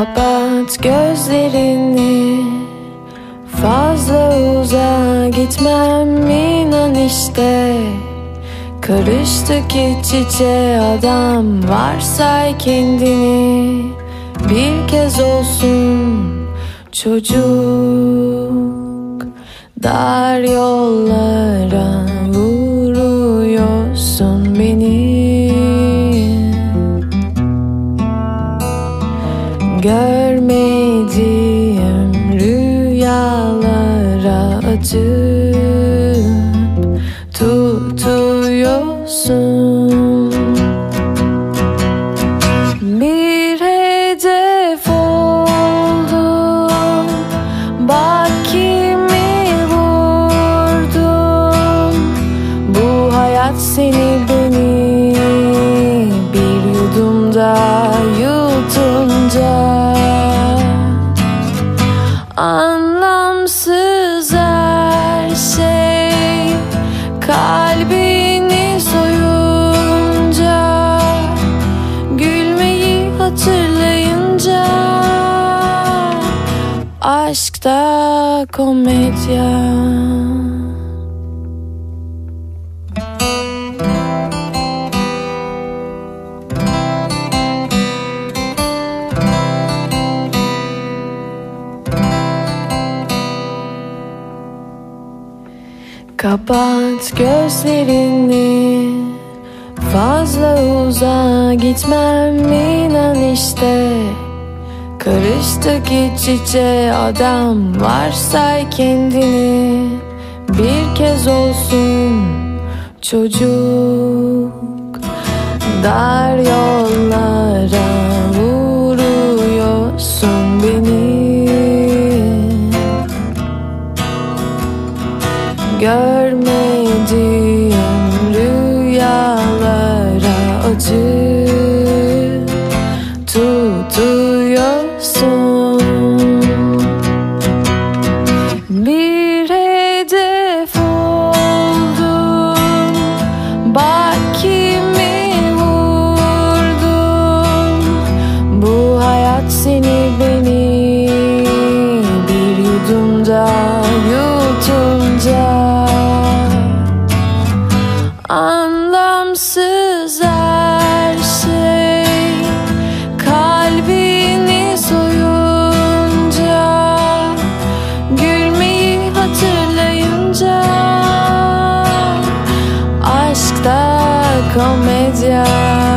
Kapat gözlerini. Fazla uzağa gitmem inan işte. Karıştık iç içe adam Varsay kendini Bir kez olsun çocuk. Dar yollara vuruyorsun beni Görmediğim rüyalara atıp tutuyorsun. Bir hedef oldum Bak kimi vurdum Bu hayat seni Kalbini soyunca Gülmeyi hatırlayınca Aşkta komedya Kapat gözlerini. Fazla uzağa gitmem inan işte. Karıştık iç içe adam Varsay kendini. Bir kez olsun çocuk Dar yollara görmedim. comédia.